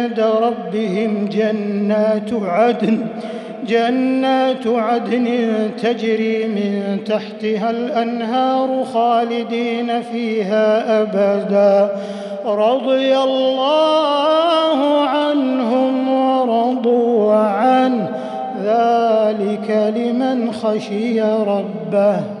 عند ربهم جنات عدن جنات عدن تجري من تحتها الأنهار خالدين فيها أبدا. رضي الله عنهم ورضوا عنه. ذلك لمن خشي ربه.